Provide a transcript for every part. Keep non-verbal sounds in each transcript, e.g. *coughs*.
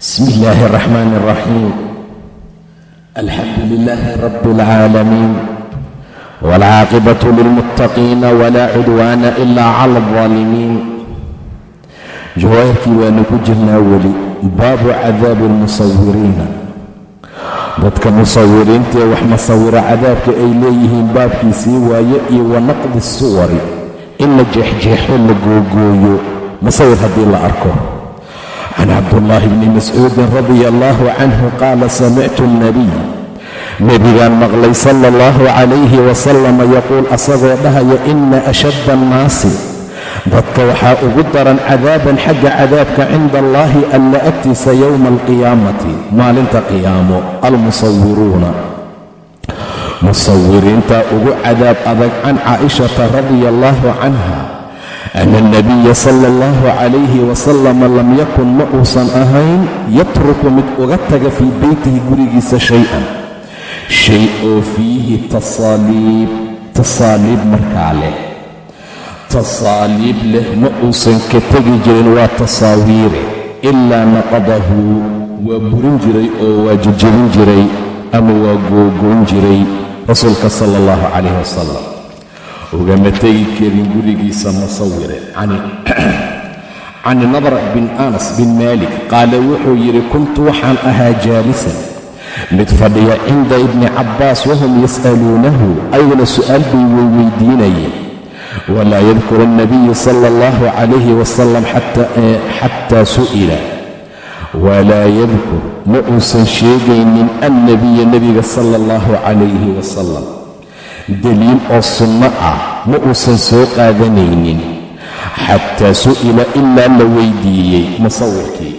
بسم الله الرحمن الرحيم الحمد لله رب العالمين والعاقبة للمتقين ولا عدوان إلا على الظالمين jawaabkii waanu ku jirnaa weli baabu cadaabi almusawiriina dadka musawiriinta ee wax masawira cadaabka ay leeyihiin baabkiisii waaye iyo wa naqdi suwari in la jeexjeexo la googooyo musawir haddii la arko can cabdullaahi bni mascuudin radia allahu canhu qaala samictu alnabiy nebigaan maqlay sala allahu calayhi wasalama yaquul asagoo dhahaya ina ashadda annaasi dadka waxaa ugu daran cadaaban xagga cadaabka cinda allaahi alla agtiisa yowma alqiyaamati maalinta qiyaamo almusawiruuna musawiriintaa ugu cadaab adag can caa'ishata radia allahu canha ana alnabiya sala allahu calayhi wasalama lam yakun ma uusan ahayn yatruku mid uga taga fii beytihi gurigiisa shay-an shay oo fiihi tasaaliib tasaaliib markaa leh tasaaliib leh ma uusan ka tegi jirin waa tasaawiire ilaa naqadahu waa burin jiray oo waa jejebin jiray ama waa googoyn jiray rasuulka sala allahu calayh wasalam ugama tegi karin gurigiisa musawire cani *clears throat* nadr bin anas bin maalik qaala wuxuu yidhi kuntu waxaan ahaa jaalisan. Mid fadhiya cinda ibni cabbaas wahum yas'aluunahu. Ayaguna su'aal bay weyweydiinayeen walaa yadkuru alnabiyu sala allahu calayhi wasalam xataa su'ila. Walaa yadkur ma uusan sheegaynin annabiya nebiga sala allahu calayhi wasalam deliil oo sunno ah ma uusan soo qaadanaynin xataa su'ila ilaa la weydiiyey musawirkii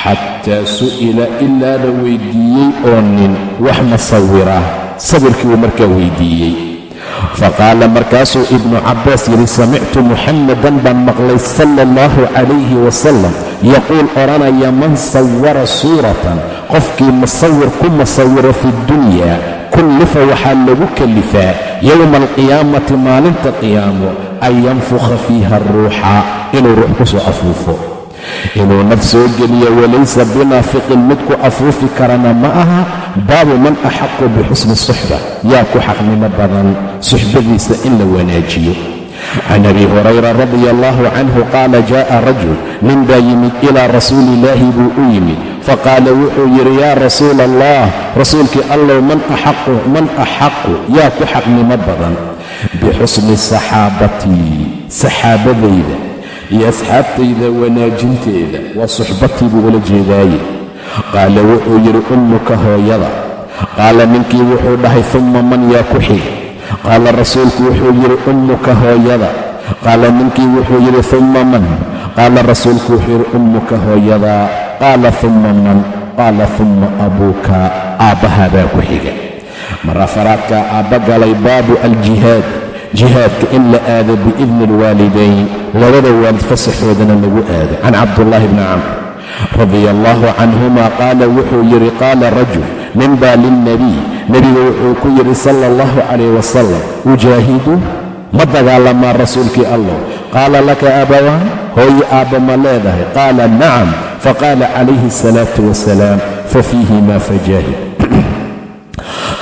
xataa su'ila ilaa la weydiiyey oo nin wax musawira sawirkii uu markaa weydiiyey faqaala markaasuu ibnu cabbaas yidhi samictu muxammadan baan maqlay sala allahu calayhi wasalam yaquul odhanaya man sawara suuratan qofkii musawir ku musawiro fi dunya kullifa waxaa lagu kalifaa yowma alqiyaamati maalinta qiyaamo an yanfukha fiiha ruuxa inuu ruux ku soo afuufo. Inuu naf soo geliyo walaysa binaafiqin mid ku afuufi karana ma aha baabu man axaqu bixusni suxba yaa ku xaqnimo badan suxbadiisa in la wanaajiyo. Can abi hurayra radia allahu canhu qaala jaa'a rajul nin baa yimid ilaa rasuuli illaahi buu u yimid faqaala wuxuu yidhi yaa rasuula allah rasuulkii allow man axaqu man axaqu yaa ku xaqnimo badan bixusni saxaabatii saxaabadayda iyo asxaabtayda wanaajinteeda waa suxbatii buu ula jeedaaye. Qaala wuxuu yidhi ummuka hooyada. Qaala ninkii wuxuu dhahay umma man yaa ku xiga qaala rasuulku wuxuu yidhi ummuka hooyada. Qaala ninkii wuxuu yidhi umma man? Qaala rasuulku wuxuu yidhi ummuka hooyada qaala umma man qaala umma abuuka aabbahaabaa ku xiga mar afaraadkaa aabba galay baabu aljihaad jihaadka in la aado biidni alwaalidayn labada waalid fasaxoodana lagu aado can cabdullaahi bni camr radia allaahu canhuma qaala wuxuu yidhi qaala rajul nin baa lilnebiy nebiga wuxuu ku yidhi sala allahu calayh wasalam ujaahidu ma dagaalamaa rasuulkii allah qaala laka abawaan hooyo aabba ma leedahay qaala nacam faqaala calayhi asalaatu wasalaam fafiihimaa fajaahid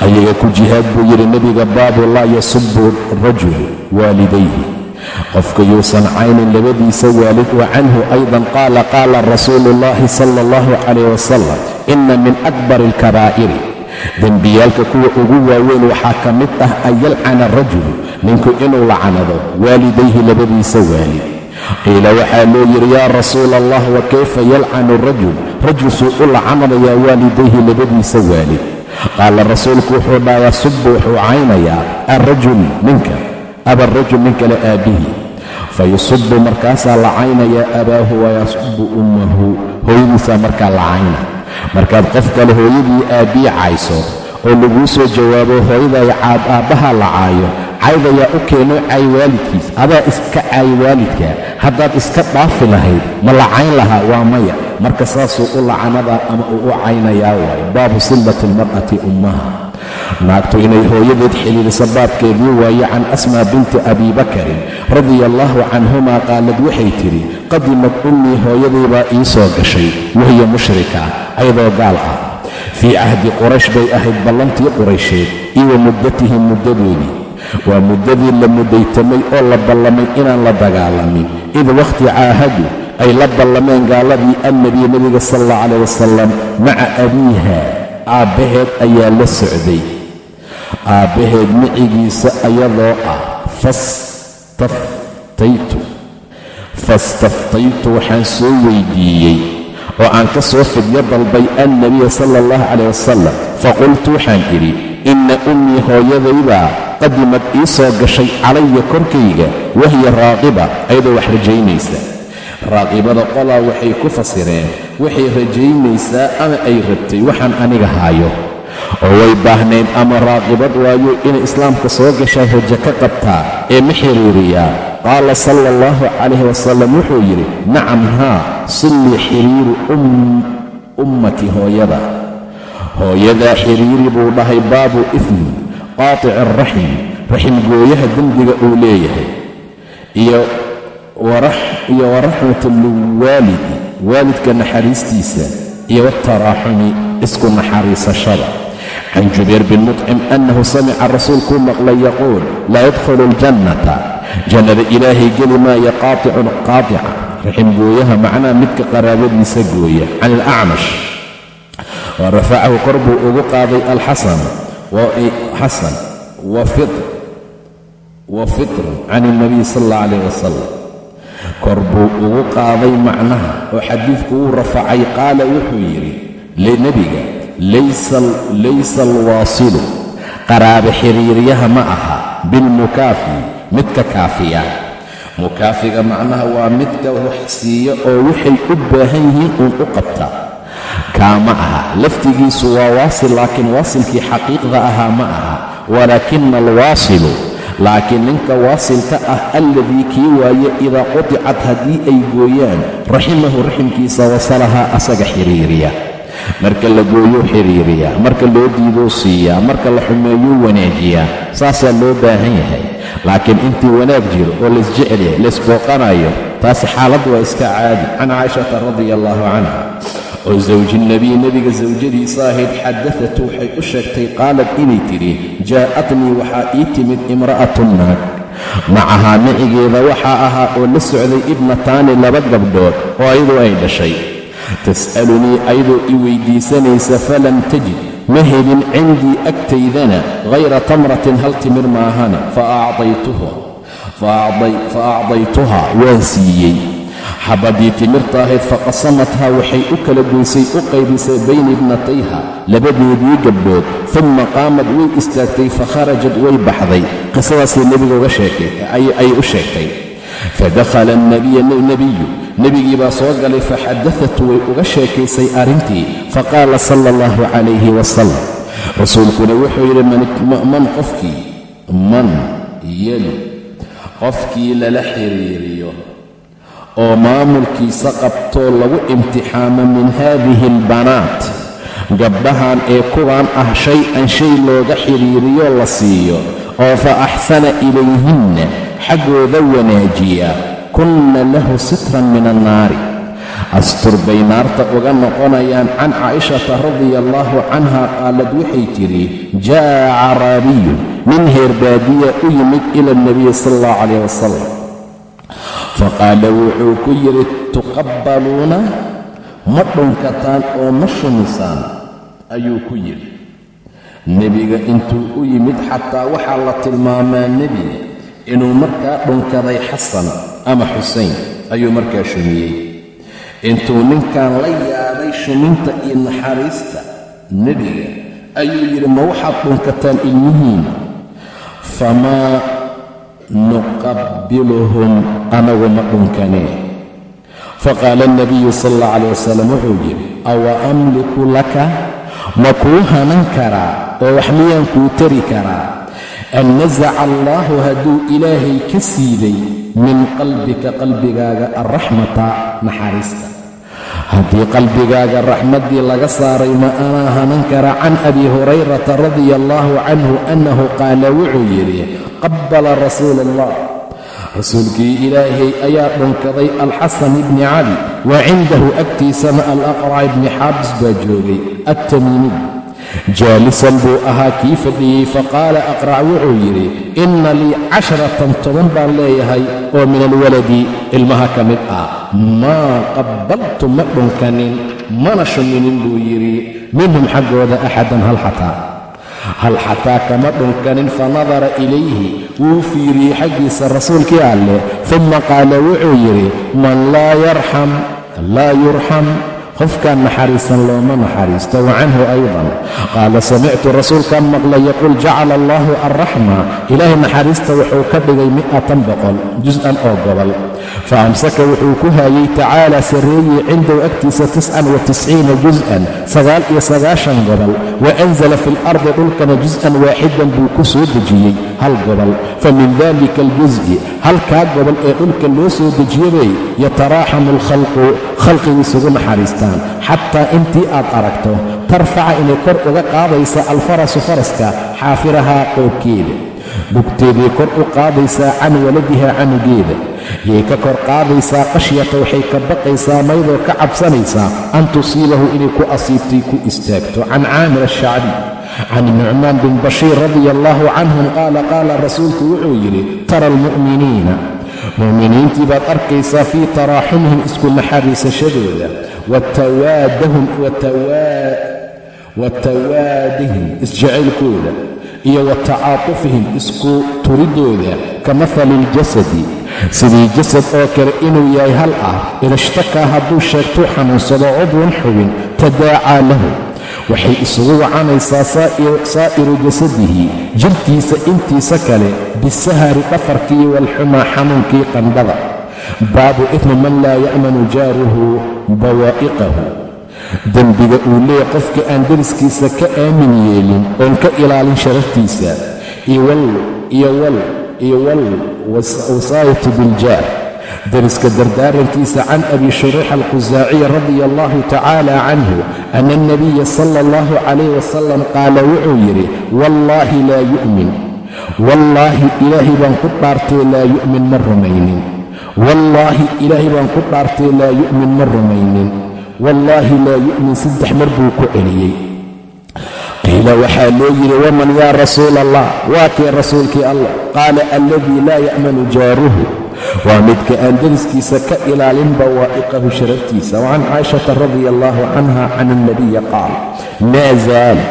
ayaga ku jihaad buu yidhi nebiga baabu laa yasubu rajulu waalidayhi qofka yuusan caynin labadiisa waalid wa canhu aydan qaala qaala rasuulu ullaahi sala allahu calayh wasalam ina min akbar alkabaa'iri dembiyaalka kuwa ugu waaweyn waxaa ka mid ah an yalcana rajulu ninku inuu lacanado waalidayhi labadiisa waalid qiila waxaa loo yidhi yaa rasuula allah wa kayfa yalcanu rajul? Rajul suu u lacanadayaa waalidayhi labadiisa waalid. Qaala rasuulku wuxuu dhaha yasubu wuxuu caynayaa alrajul ninka abarajul nin kale aabbihi fayusubu markaasaa la caynayaa abaahu wayasubu ummahu hooyadiisaa markaa la cayna. Markaad qof kale hooyadii aabbii cayso oo laguu soo jawaabo hooyadaya caab aabbaha la caayo caydayaa u keeno caay waalidkiis. Adaa iska caay waalidka. Haddaad iska dhaafi lahayd ma la cayn lahaa waa maya. Marka saasuu u lacanadaa ama uu u caynayaa waayo. Baabu sillati almar'ati ummaha. Naagtu inay hooyadeed xidhiiriso baabkeedii waaye can asmaa binti abi bakarin radia allaahu canhumaa qaalad waxay tidhi qadimad ummii hooyaday baa ii soo gashay. Wahiya mushrika ayadoo gaal ah. Fii cahdi quraysh bay ahayd ballantii quraysheed. Iyo muddatihim muddadoodii waa muddadii la muddaytamay oo la ballamay inaan la dagaalamin. Id wakhti caahadu ay la ballameen gaaladii annabiy nebiga sal allah calayh wasalam maca abiiha. Aabbaheed ayaa la socday. Aabbaheed micigiisa ayadoo ah fastaftaytu. Fastaftaytu waxaan soo weydiiyey oo aan ka soo fidyo dalbay annabiya sala allahu calayh wasalam faqultu waxaan idhi inna ummii hooyadaybaa qadimad ii soo gashay calaya korkayga wahiya raaqiba ayadoo wax rajaynaysa. Raaqibada qolaa waxay ku fasireen waxay rajaynaysaa ama ay rabtay waxaan aniga haayo. Oo way baahnayd ama raaqibad waayo inay islaamka soo gashaa rajo ka qabtaa ee ma xiriiriyaa? Qaala sala allahu calayhi wasalam wuxuu yidhi nacam haa sillii xiriiri ummaki hooyada hooyadaa xiriiri buu dhahay baabu ifmi araxim raxim gooyaha dembiga uu leeyahay. Iyo waraxmat lwaalidi waalidka naxariistiisa iyo wataraaxumi isku naxariisashada. Can jubayr bin mutcim annahu samica rasuulkuu maqlay yaquul laa yadkhulu aljannata. Jannada ilaahay geli maaya qaaticun qaatica raxim gooyaha macnaha midka qaraabadiisa gooya can alacmash wa rafacahu kor buu ugu qaaday alxasan xasan wa fitrun can ilnabiy sal allah calayh wasalam kor buu ugu qaaday macnaha oo xadiidku wuu rafacay qaala wuxuu yidhi nebiga laysa alwaasilu qaraabo xiriiryaha ma aha bilmukaafi midka kaafiya. Mukaafiga macnaha waa midka wax siiya oo waxay u baahan yihiin uun u qabta kaama aha. Laftigiisu waa waasil laakiin waasilkii xaqiiqda ahaa ma aha. Walaakina alwaasilu laakiin ninka waasilka ah alladii kii waaye idaa quticad haddii ay gooyaan raximahu raximkiisa wasalahaa asaga xiriiriya. Marka la gooyuu xiriiriyaa marka loo diiduu siiyaa marka la xumeeyuu wanaajiyaa saasaa loo baahan yahay. Laakiin intii wanaag jiro oo laysjecel yahay laysbooqanayo taasi xaalad waa iska caadi. Can caashata radia allaahu canha oo zawji nebiy nebiga sawjadiisa ahayd xadaatu waxay u sheegtay qaalad inay tidhi jaa'atnii waxaa ii timid imra'atun naag. Macahaa micigeeda waxaa ahaa oo la socday ibnataani laba gabdhood oo ayadu ay dhashay. Tas'alunii ayadoo i weyddiisanaysa falam tajid ma helin cindii agtaydana hayra tamratin hal timir maahana fa acdaytuhaa waan siiyey xabadii timirta ahayd faqasamathaa waxay u kala goysay u qaybisay bayna ibnatayha labadeedii gabdhood uma qaamad way istaagtay fakharajad way baxday. Qisadaasay nebiga uga ayay u sheegtay. Fadakhala alnabiya nebiyu nebigii baa soo galay faxadaatu way uga sheekaysay arrintii faqaala sala allahu calayhi wasalam rasuulkuna wuxuu yidhi man qofkii man yeli qofkii lala xiriiriyo oo maamulkiisa qabtoo lagu imtixaamo min haadihi albanaat gabdhahan ee kuwaan ah shay-an shay looga xiriiriyo la siiyo oo fa axsana ilayhinna xaggooda wanaajiya kunna lahu sitran min annaari. Astur bay naarta uga noqonayaan can caa'ishata radia allaahu canha qaalad waxay tidhi jaa'a caraabiyun nin heerbaadiya u yimid ila alnabiyi sala allahu calayh wasalam faqaala wuxuu ku yidhi tuqabbaluuna ma dhunkataan oo ma shumisaan ayuu ku yidhi. Nebiga intuu u yimid xataa waxaa la tilmaamaa nebiga inuu markaa dhunkaday xasan ama xusayn ayuu markaa shumiyey. Intuu ninkan la yaabay shuminta iyo naxariista nebiga ayuu yidhi ma waxaad dhunkataan ilmihiina? Famaa nuqabbiluhum anagu ma dhunkanee faqaala alnabiyu sala allah calayh wasalam wuxuu yidhi awa amliku laka? Ma kuu hanan karaa oo wax miyaan kuu tari karaa? An nasaca allaahu hadduu ilaahay ka siiday min qalbika qalbigaaga alraxmata naxariista haddii qalbigaaga raxmaddii laga saaray ma anaa hanan kara can abi hurayrata radia allaahu canhu annahu qaala wuxuu yidhi qabbala rasuulu allah rasuulkii ilaahay ayaa dhunkaday alxasan ibni cali wa cindahu agtiisana alaqrac ibni xaabis baa joogay attamiimiy jaalisan buu ahaa kii fadhiyey faqaala aqrac wuxuu yidhi inna lii casharatan toban baan leeyahay oo min alwaladi ilmaha ka mid ah maa qabbaltu ma dhunkanin mana shuminin buu yidhi. Minhum xaggooda axadan hal xataa. Hal xataa kama dhunkanin fanadara ilayhi wuu fiiriyey xaggiisa rasuulkii alleh uma qaala wuxuu yidhi man laa yarxam laa yurxam qofkaan naxariisan looma naxariisto wa canhu aydan. Qaala samictu rasuulkaan maqlay yaquul jacala allaahu alraxma ilaahay naxariista wuxuu ka dhigay mi'atan boqol jus-an oo gobol fa amsaka wuxuu ku haayey tacaala sarreeyey cindahu agtiisa tiscan wa tisciina jus-an sagaal iyo sagaashan gobol. Wa anzala fi lardi dhulkana jus-an waaxidan buu ku soo dejiyey hal gobol. Fa min dalika aljus'i halkaa gobol ee dhulka loo soo dejiyabay yataraaxamu alkhalqu khalqigiisugu naxariistaan. Xataa intii aad aragto tarfaca inay kor uga qaadaysa alfarasu faraska xaafirahaa qoobkeeda bugteeday kor u qaadaysaa can waladihaa canugeeda yay ka kor qaadaysaa qashyata waxay ka baqaysaa maydoo ka cabsanaysaa. An tusiibahu inay ku asiibtay ku istaagto. Can caamir ashacbi can nucmaan bin bashiir radia allaahu canhum qaala qaala rasuulku wuxuu yidhi tara almu'miniina. Mu'miniintii baad arkaysaa fii taraaxumihim isku naxariisashadooda wa tawaadihim isjacaylkooda iyo wa tacaatufihim isku turidooda ka mahali iljasadi sidii jasad oo kale inuu yahay hal ah idashtakaa hadduu sheegtuu xanuunsado cudwan xubin tadaacaa lahu waxay isugu wacanaysaa saa'iru jasadihi jirhkiisa intiisa kale bisahari dhafarkii waalxumaa xanuunkii qandhada baabu ifmi man laa ya'manu jaaruhu bawaa'iqahu dembiga uu leeya qofka aan deriskiisa ka aamin yeelin oon ka ilaalin sharaftiisa. Iyo wal wasaayatu biljaar deriska dardaarankiisa can abi shurayx alqusaaciy radia allahu tacaala canhu ana alnabiya sala allahu calayh wasalam qaala wuxuu yidhi wallaahi laa yu'min. Wallaahi ilaahay baan ku dhaartay laa yu'min ma rumaynin. Wallaahi ilaahay baan ku dhaartay laa yu'min ma rumaynin wallaahi laa yu'min saddex mar buu ku celiyey. Qiila waxaa loo yidhi waman yaa rasuula allah waa kee rasuulkii allah? Qaala alladii laa ya'manu jaaruhu. Waa midka aan deriskiisa ka ilaalin bawaa'iqahu sharaftiisa. Wacan caashata radia allaahu canha can alnabiyi qaal maa zaala?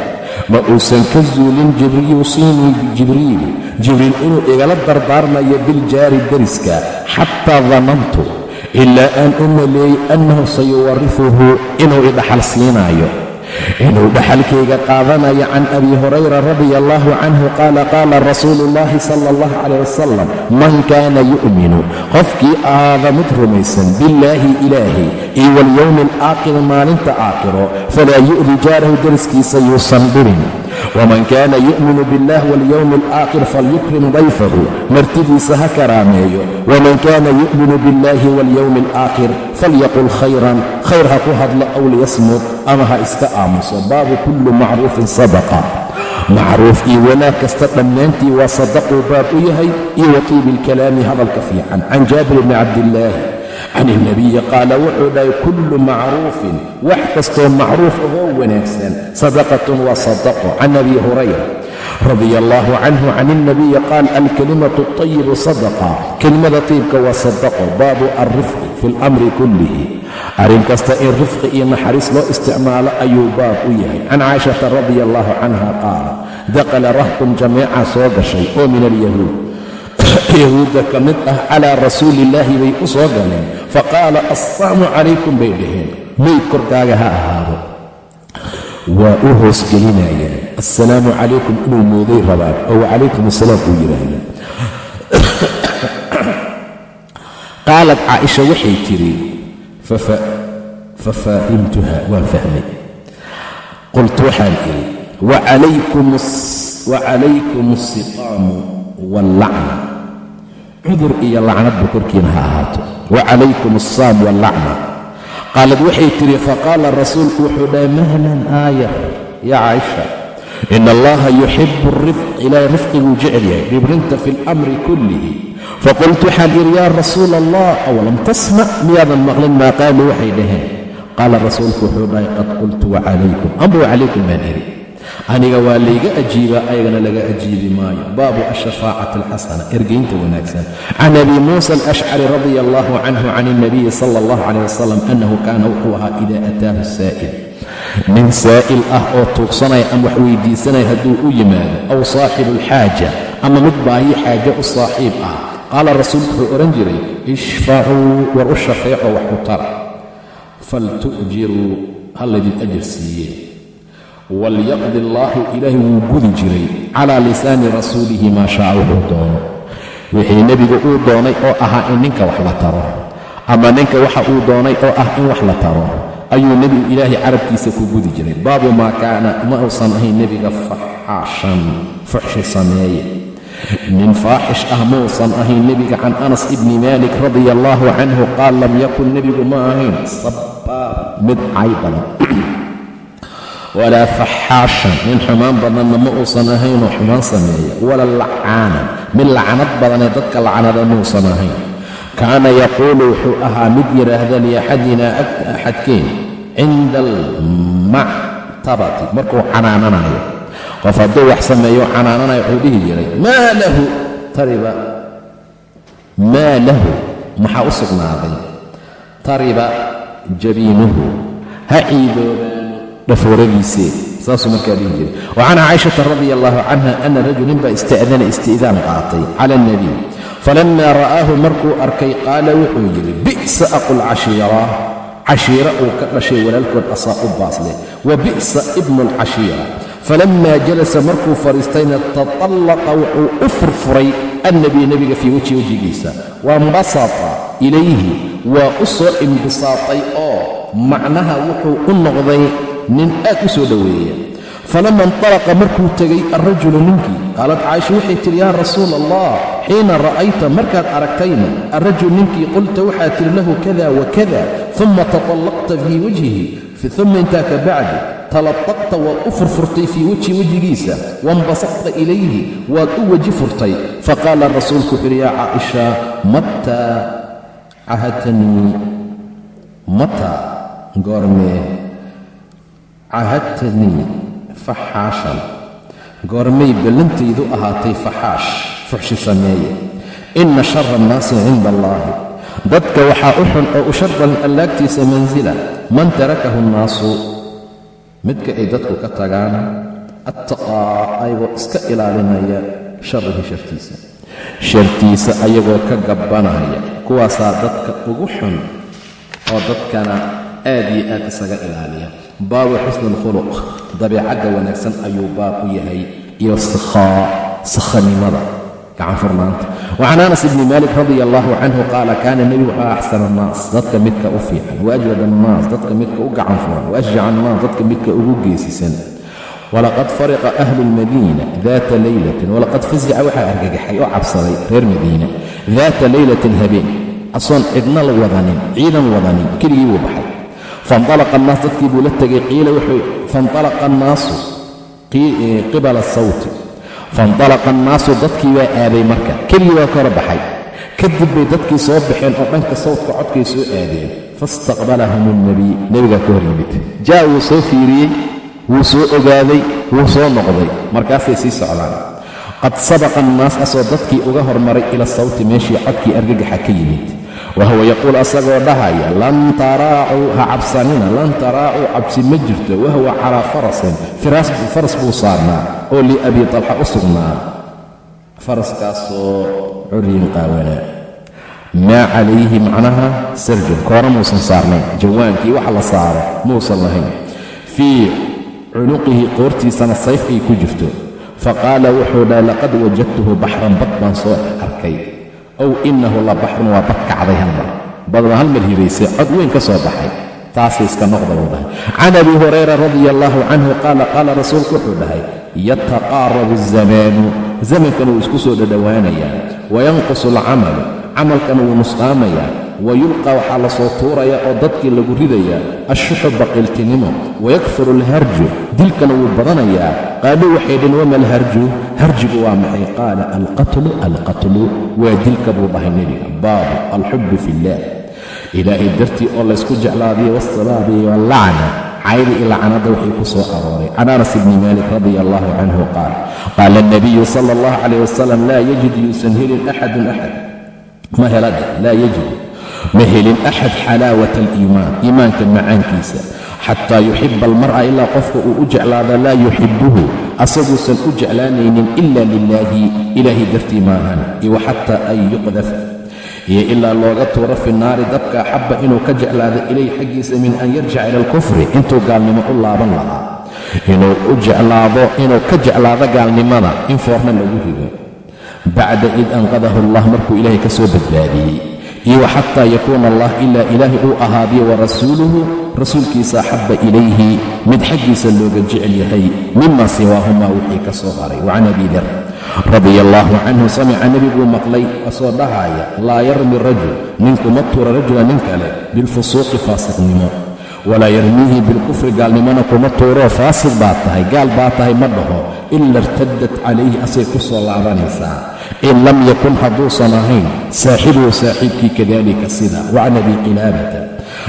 Ma uusan ka zuulin yuusiinii jibriil jibriil inuu igala dardaarmayo biljaari deriska xataa danantu ilaa aan u maleeyey annahu sayuwarifuhu inuu idhaxal siinaayo inuu dhaxalkayga qaadanayo can abi hurayra radia allaahu canhu qaala qaala rasuulu ullaahi sala allahu calayh wasalam man kaana yu'minu qofkii ahaada mid rumaysan billaahi ilaahay iyo walyowmi alaakhiri maalinta aakhiro falaa yu'di jaarahu deriskiisa yuusan dhibin waman kaana yu'minu biاllah walyowmi alaakhir falyukrim dayfahu martidiisa ha karaameeyo waman kaana yu'minu biاllahi walyowmi alaakhir falyaqul khayran khayr ha ku hadlo aw liyasmud ama ha iska aamuso baabu kullu macruufin sadaqa macruuf iyo wanaag kasta dhammaantii waa sadaquu baab u yahay iyo wa tiibi ilkalaami hadalka fiican can jaabir bni cabdillaahi can ilnabiyi qaala wuxuu dhahay kullu macruufin wax kastoo macruuf ahoo wanaagsan sadaqatun waa sadaqo can abi hurayra radia allaahu canhu can ilnabiyi qaal alkalimatu altayibu sadaqa kelimada tiibka waa sadaqo baabu alrifqi fi lamri kullihi arrin kasta in rifqi iyo naxariis loo isticmaalo ayuu baab u yahay can caashata radia allaahu canha qaala daqala rahtun jameeca soo gashay oo min alyahuud yahuudda ka mid ah calaa rasuuliillaahi bay u soo galeen. Faqaala assaamu calaykum bay dhaheen. Meyd korkaaga ha ahaado. Waa u hoosgelinayaan assalaamu calaykum inuu mooday rabaan oo wacalaykum assalaam uu yidhaahdaa. *coughs* Qaalat caaisha waxay tidhi fafaahimtuha waan fahmay. Qultu waxaan idhi wacalaykum asiqaamu wallacna cudur iyo lacnadba korkiina ha ahaato. Wacalaykum assaam wallacna qaalad waxay tidhi faqaala rasuulku wuxuu dhahay mahlan aayar yaa caaisha. In allaha yuxibu rifq ilaahay rifqiguu jecel yahay dhibrinta fi اlamri kullihi. Faqultu waxaan idhi yaa rasuula allah awalam tasmac miyaadan maqlin maa qaaluu waxay dhaheen. Qaala rasuulku wuxuu dhahay qad qultu wacalaykum amba wacalaykum baan idhi aniga waa layga ajiibaa ayagana laga ajiibi maayo. Baabu ashafaacati alxasana ergeynta wanaagsan. Can abi muusa alashcari radia allahu canhu can ilnabiyi sala allahu calayh wasalam annahu kaana wuxuu ahaa ida ataahu saa'il nin saa'il ah oo tuugsanaya ama wax weydiisanaya hadduu u yimaado aw saaxibu alxaaja ama mid baahi xaaje u saaxiib ah qaala rasuulku wuxuu odhan jiray ishfacuu war u shafeeco wax ku tara. Faltu'jiruu ha laydin ajir siiyeen walyaqdi allaahu ilaahay wuu gudi jiray calaa lisaani rasuulihi maa shaaa wuxuu doono. Wixii nebigu uu doonay oo ahaa in ninka wax la taro ama ninka waxa uu doonay oo ah in wax la taro ayuu nebigu ilaahay carabkiisa ku gudi jiray. Baabu maa kaana ma uusan ahayn nebiga faxaashan fuxshi sameeye. Nin faaxish ah mausan ahayn nebiga can anas ibni maalik radia allaahu canhu qaal lam yakun nebigu ma ahayn sabbaab mid cay *clears throat* walaa faxaashan nin xumaan badanna ma uusan ahaynoo xumaan sameeya. Wala lacaanan mid lacnad badanee dadka lacnada mauusan ahayn. Kaana yaquulu wuxuu ahaa mid yidhaahda liaxadinaa axadkeen cinda almactabati markuu canaananayo. Qof hadduu wax sameeyo canaananayo wuxuu dhihi jiray maa lahu tariba. Maa lahu. Maxaa u sugnaaday? Tariba jabiinuhu. Ha ciidoobaano dhafooradiisee saasuu markaa dhihi jiray. Wa caaishata radia allahu canha ana rajulin baa ista'dana isti'daan qaatay cala alnabiy falammaa ra'aahu markuu arkay qaala wuxuu yidhi bi'sa aqul cashiira. Cashiira uu ka dhashay walaalkood asaa u baas leh wa bi'sa ibnu alcashiira falammaa jalasa markuu fadhiistayna tatallaqa wuxuu u furfuray annabiy nebiga fii wejhi wejigiisa wambasata ilayhi waa u soo imbisaatay oo macnaha wuxuu u noqday nin aad u soo falama intalaqa markuu tegay alrajulu ninkii. Qaalad caaisha waxay tidhi yaa rasuula allah xiina ra'ayta markaad aragtayna alrajul ninkii qulta waxaad tidhi lahu kada wakada uma tatallaqta fii wajhihi uma intaa ka bacdi talataqta waad u furfurtay fii wejhi wejigiisa wainbasaqta ilayhi waad u weji furtay. Faqaala rasuulku wuxu uhi yaa caaisha mataa cahadtanii mataa goormee cahadtanii faxaashan. Goormay ballantaydu ahaatay faxaash fuxshi sameeye. Inna shara annaasi cinda allaahi dadka waxaa u xun oo u shar badan allaagtiisa mansila man tarakahu annaasu midka ay dadku ka tagaan attaqaa ayagoo iska ilaalinaya sharahi shartiisa. Shartiisa ayagoo ka gabbanaya kuwaasaa dadka ugu xun oo dadkana aad iyo aad isaga ilaaliya baabu xusni alkhuluq dabeecadda wanaagsan ayuu baab u yahay iyo sikhaa sikhanimada. Gacanfurnaanta wacan anas ibni malik radia allahu canhu qaala kaana nebigu a axsana annaas dadka midka u fiican waajwad annaas dadka midka u gacan furan waashjac annaas dadka midka ugu geesisan walaqad fariqa ahlu lmadiina daata leylatin walaqad fasica waxaa argagaxay oo cabsaday reer madiina daata leylatin habeen. Asoon cidna wadanin ciidan wadanin keligii buu baxay faintalaqa annaas dadkii buu la tegay qiila wuxuu faintalaqa annaasu qibala sawti faintalaqa annaasu dadkii waa aaday marka. Keligii waa ka hor baxay. Kadib bay dadkii soo baxeen oo dhanka sawdka codkay soo aadeen. Faistaqbalahum alnebiy nebigaa ka hor yimid. Jaa wuu soo fiiriyey wuu soo ogaaday wuu soo noqday. Markaasay sii socdaan. Qad sabaqa annaas asoo dadkii uga hormaray ila sawti meeshii codkii argagaxa ka yimid wa huwa yaquul asagoo dhahaya lan taraacuu ha cabsanina lan taraacuu cabsi ma jirto wahuwa calaa farasin faras buu saarnaa oo liabii talxa u sugnaa faraskaasoo curyin qaawanaa maa calayhi macnaha sarjun koora muusan saarnayn jawaankii waxa la saaro muusan lahayn fii cunuqihi qoortiisana sayf ay ku jirto faqaala wuxuu dhahay laqad wajadtuhu baxran bad baan soo arkay ow innahu la baxrun waa bad kacday hal mar. Badba hal mar hiraysay cod weyn ka soo baxay. Taasay iska noqda buu dhahay. Can abi hurayra radia allaahu canhu qaala qaala rasuulku wuxuu dhahay yataqaarabu azamaanu zamankan wuu isku soo dhadhowaanayaa wayanqusu alcamalu. Camalkan wuu nusqaamayaa wa yulqaa waxaa la soo tuurayaa oo dadkii lagu ridayaa ashuxu baqiltinimo wayakfuru alharju dilkana wuu badanayaa. Qaaluu waxay dheen wama alharju harjigu waa maxay? Qaala alqatlu alqatlu. Waa dilka buu dhahay nebiga baabu alxubbu fi illaah ilaahay dartii oo laysku jeclaadiyo wasalaabi wallacna cayda iyo lacanada waxay ku soo arooray. Can anas ibni malik radi allahu canhu qaal qaala alnabiyu sala allahu calayh wasalam laa yajid yuusan helin axadun axad ma helade laa yajidu ma helin axad xalaawata aliimaan iimaanka macaankiisa. Xataa yuxiba almar'a ilaa qofka uu u jeclaada laa yuxibuhu asaguusan u jeclaanaynin ila lilaahi ilaahay dartii maahana iyo xataa an yuqdaf iyo ilaa looga tuuro fi naari dabka axabba inuu ka jeclaado ilayh xaggiisa min an yarjica ila alkufri intuu gaalnimo u laaban lahaa. Inuu u jeclaado inuu ka jeclaado gaalnimada in foorna lagu rido. Bacda id anqadahu allah markuu ilaahay ka soo badbaadiyey iyo wa xataa yakuuna allah ilaa ilaahay uu ahaadiyo warasuuluhu rasuulkiisa axabba ilayhi mid xaggiisa looga jecel yahay mima siwaahumaa wixii ka soo haray. Wacan abi dar radia allaahu canhu samica nebiguu maqlay asoo dhahaaya laa yarmi rajul ninkuma tuura rajula nin kale bilfusuuqi faasiqnimo walaa yarmiihi bilkufri gaalnimona kuma tuuroo faasiq baa tahay gaal baa tahay ma dhaho. Ila irtaddat calayhi asay ku soo laabanaysaa. In lam yakun hadduusan ahayn saaxibuhu saaxiibkii kadalika sida wacan abi qilaabata.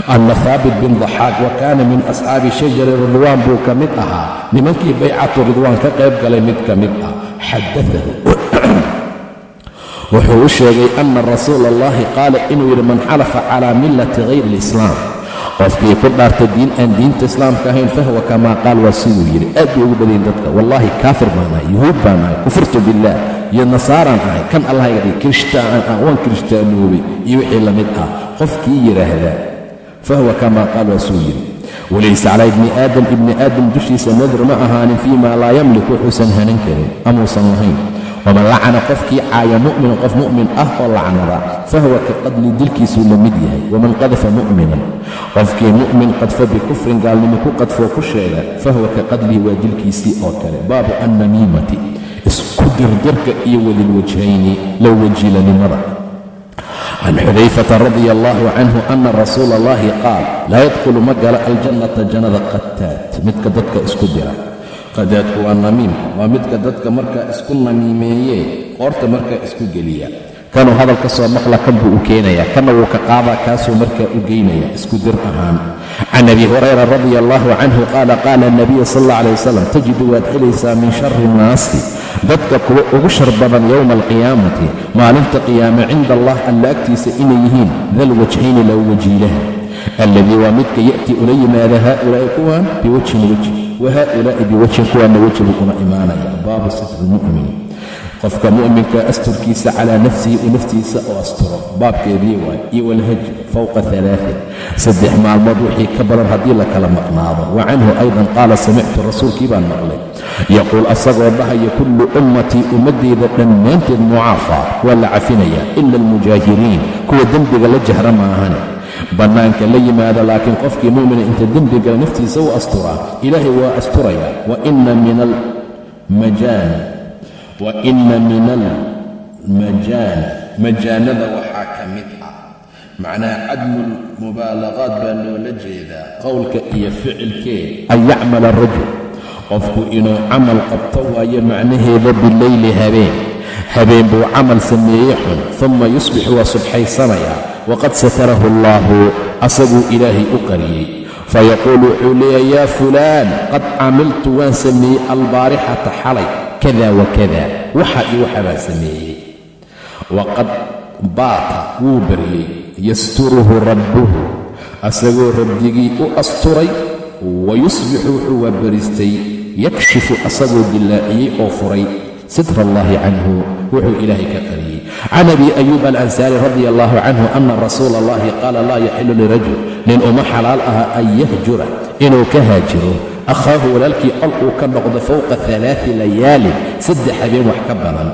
Anna haabit bin daxaaq wa kaana min asxaabi shajari ridwaan buu ka mid ahaa. Nimankii baycatu ridwaan ka qayb galay mid ka mid ah. Xadaahu wuxuu u sheegay ana rasuula allahi qaala inuu yidhi man xalafa calaa millati hayri alislaam qofkii ku dhaarta diin aan diinta islaamka ahayn fahwa kamaa qaal waa siduu yidhi aad bay ugu badayin dadka. Wallaahi kaafir baan ahay yuhuud baan ahay kufurtu billaah iyo nasaaraan ahay kan allahga dhig kirishtaan ah waan kirishtaanoobay iyo wixii la mid ah. Qofkii yidhaahda fahwa kamaa qaal waa siduu yidhi walaysa calaa ibni aadam ibni aadam dushiisa nadr ma ahaanin fii maa laa yamlik wuxuusan hanan karin amuusan lahayn waman lacana qofkii caaya mu'minan qof mu'min ah oo lacnada fahuwa ka qadli dilkiisuu la mid yahay. Waman qadafa mu'minan qofkii mu'min qadfa bikufrin gaalnimo ku qadfoo ku sheega ka qadlihi waa dilkiisii oo kale. Baabu annamiimati isku dirdirka iyo welilwajhayni low wajiilanimada. Can xudayfata radia allahu canhu ana rasuula allahi qaal laa yadkhulu ma gala aljannata jannada qataad midka dadka qadaadku waa namiimka waa midka dadka markaa isku namiimeeyee qoorta markaa isku geliya. Kanuu hadal soo maqla kan buu u keenayaa kanna wuu ka qaadaa kaasuu markaa u geynaya isku dir ahaan. Can abi hurayra radia allahu canhu qaala qaala anabiyu sal alla alay wasalam tajidu waad helaysaa min shari innaasi dadka kuwa ugu shar badan yowma alqiyaamati maalinta qiyaame cinda allah alla agtiisa inay yihiin dal wajhayni low wajiilaha. Alladii waa midka ya'tii ula yimaada haa'ulaa'i kuwaan biwajhin wejhi wa haa'ulaa'i biwajhin kuwaanna weji buu una imaanaya baabu sitri lmu'min qofka mu'minka asturkiisa calaa nafsihi uu naftiisa oo asturo baabkeedii waay iyo walhajr fowqa alaain saddex maalmood wixii ka badan haddii la kala maqnaado wa canhu aydan qaala samictu rasuulkii baan maqlay yaquul asagoo dhahaya kullu ummatii ummaddeyda dhammaanteed mucaafaa waa la cafinayaa ila almujaahiriin kuwa dembiga la jahra maahane bannaanka la yimaada laakiin qofkii mu'mina inta dembigala naftiisa u asturaa ilaahay waa asturayaa wa ina min almajaani wa ina min almajaani majaanada waxaa ka mid ah macnaha cadmulmubaalaqaad baa loola jeedaa qowlka iyo ficilkee an yacmala rajul qofku inuu camal qabto waayo macnaheeda bileyli habeen habeen buu camal sameeyey xun uma yusbixu waa subxaysanayaa waqad satarahu allaahu asaguu ilaahay u qariyey. Fayaquulu wuxuu leeyahay yaa fulaan qad camiltu waan sameeyey albaarixata xalay kada wakada waxa iyo waxa baan sameeyey. Waqad baata wuu baryey yasturuhu rabbuhu asagoo rabbigii u asturay wa yusbixu wuxuu waa baristay yakshifu asagoo dillaaciyey oo furay sitra allaahi canhu wuxuu ilaahay ka qariyey. Can abi ayuub alansaari radi allahu canhu ana rasuula allahi qaala laa yaxilu lirajul nin uma xalaal aha an yahjura inuu ka haajiro. Akhaahu walaalkii col uu ka noqdo fowqa alaai layaalin saddex habeen wax ka badan.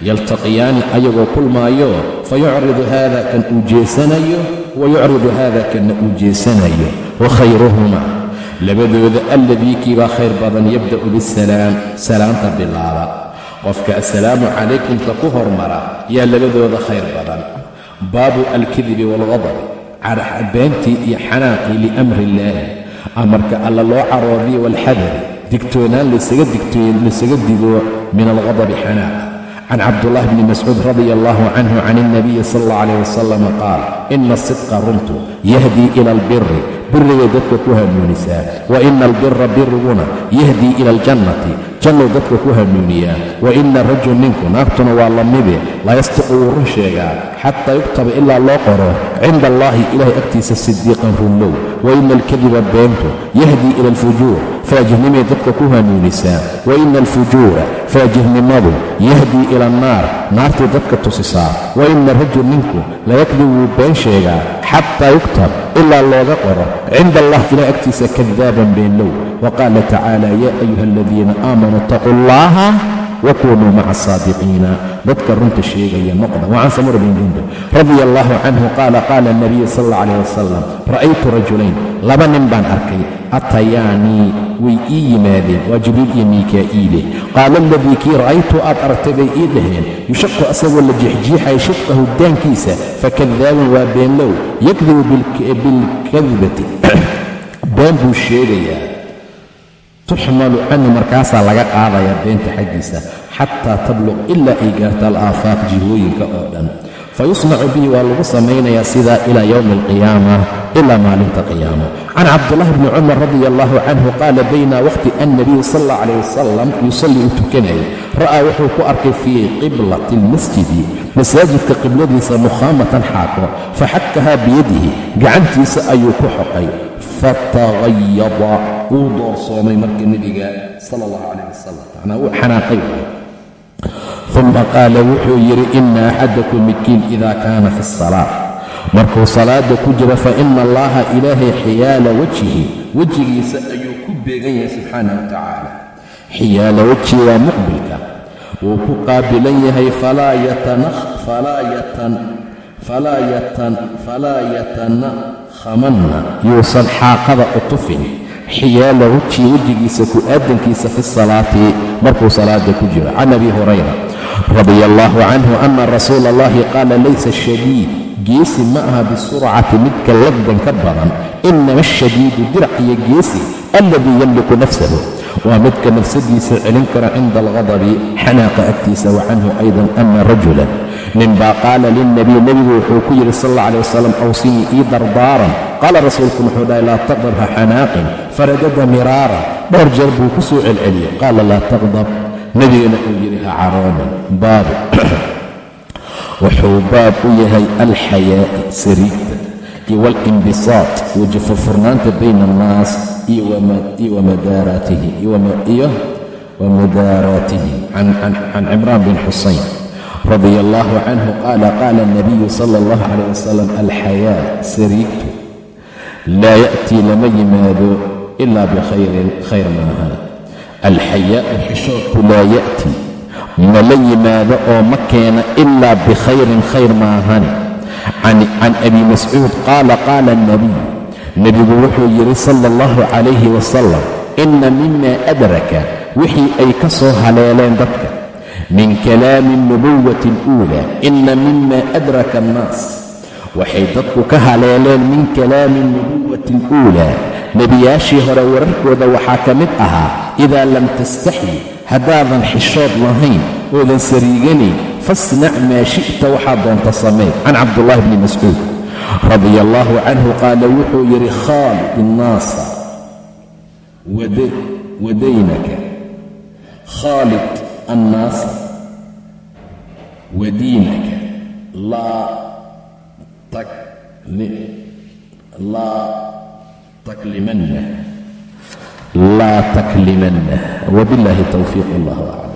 Yaltaqiyaani ayagoo kulmaayo fayucridu haada kan uu jeesanayo wa yucridu haada kanna uu jeesanayo wa khayruhumaa labadooda alladii kiibaa khayr badan yabda'u bisalaam salaanta bilaaba qofka assalaamu calaykumka ku hormara yaa labadooda khayr badan. Baabu alkadibi waalqadabi beentii iyo xanaaqii liamri illaahi amarka alla loo caroodiyo waalxadari digtoonaan laysaga digo min alqadabi xanaaqa can cabdullahi bni mascuud radia allahu canhu can ilnabiyi sal allah calayh wasalam qaal ina asidqa runtu yahdii ila albiri birigay dadka ku hanuunisaa wa ina albira biriguna yahdii ila aljannati jannou dadka ku hanuuniyaa wa ina rajul ninku naagtuna waa la mide layastiqu wuu run sheegaa xataa yuktaba ilaa loo qoro. Cinda allaahi ilahay agtiisa sidiiqan runlow. Wa ina alkadiba beentu yahdii ila alfujuur faajirnimay dadka ku hanuunisaa wa ina alfujuura faajirnimadu yahdii ila annaar naartay dadka tusisaa. Wa ina rajul ninku layakdib wuu been sheegaa xataa yuktab ilaa looga qoro. Cinda allah ilaah agtiisa kadaaban beenlow. Wa qaala tacaala yaa ayuha aladiina aamanuu itaquu allaha wakunuu maca asaadiqiina dadka runta sheegaya noqda wacan samura bin jundub radia allahu canhu qaala qaala anabiyu sal alla calayh wasalam ra'aytu rajulayn laba nin baan arkay atayaanii way ii yimaadeen waa jibriil iyo miikaa'iile qaala aladii kii ra'aytu aad aragtay bay ii dhaheen yushaqu asagoo la jiixjiixaya shidqahu daankiisa fakadaabun waa beenlow yakdibu bilkadbati been buu sheegayaa tuxmalu canhu markaasaa laga qaadayaa beenta xaggiisa xataa tabluq ilaa ay gaarto alaafaaq jihooyinka oo dhan fa yusnacu bihi waa lagu samaynayaa sidaa ilaa yowmi alqiyaama ilaa maalinta qiyaamo can cabdullahi bni cumar radia allahu canhu qaala bayna waqti annabiyu sal alla calayh wasalam yusallii uu tukanayay ra'aa wuxuu ku arkay fii qiblati almasjidi masaajidka qibladiisa mukhaamatan xaaqo faxakahaa biyadihi gacantiisa ayuu ku xoqay fatahayada wuu doorsoomay markii nebiga sala allahu calayh wasalam macnaa wuu xanaaqay uma qaala wuxuu yidhi ina axadakum midkiin ida kaana fi asalaa markuu salaada ku jiro fa ina allaha ilaahay xiyaala wajhi wejigiisa ayuu ku beegan yahay subxaanah wa tacaala. Xiyaala wajhi waa muqbilka wuu ku qaabilan yahay falaa yatanakhamanna yuusan xaaqada u tufin xiyaala wajhi wejigiisa ku aadankiisa fi salaati markuu salaada ku jiro. Can abi hurayra radia allahu canhu ana rasuula allahi qaala laysa shadiid. Geesi ma aha bisurcati midka lagdan ka badan. Inama ashadiidu dirac iyo geesi alladii yamliku nafsahu. Waa midka nafsadiisa celin kara cinda alqadabi xanaaqa agtiisa wa canhu aydan ana rajulan. Ninbaa qaala lilnabiy nebigu wuxuu ku yidhi sal alla alay wasalam awsinii ii dardaaran. Qaala rasuulku wuxuu dhahay laa taqdab ha xanaaqin. Faradada miraara dhowr jeer buu ku soo celceliyey. Qaala laa taqdab nebigana uu yidhi ha caroonin baabu *clears throat* wuxuu baab u yahay alxayaa'i sariigta iyo walinbisaat weji furfurnaanta bayna annaas iyo wa mudaaraatihim can cimraan bin xusayn radia allahu canhu qaala qaala اnabiyu sala اllahu calayh wasalam alxayaa sariigtu laa ya'tii lama yimaado ilaa bikhayrin khayr maaha alxayaa'u xishoodku laa ya'tii mala yimaado oo ma keena ilaa bikhayrin khayr maahane can abi mascuud qaala qaala alnabiy nebigu wuxuu yidhi sala allahu calayhi wasalam inna mima adraka wixii ay ka soo haleeleen dadka. Min kalaami alnubuwati aluulaa inna mima adraka annaas. Waxay dadku ka haleeleen min kalaami alnubuwati aluulaa nebiyaashii hore wararkooda waxaa ka mid ahaa idaa lam tastaxyi haddaadan xishood lahayn oodan sariiganayn fasnac maa shi'ta waxaad doonta samee can cabdullaahi bni mascuud radia allaahu canhu qaala wuxuu yidhi khaalid innaasa wadaynaka khaalid annaasa wadiinaka laa taklimanna laa taklimanna wbiاllahi towfiiq wallah aclam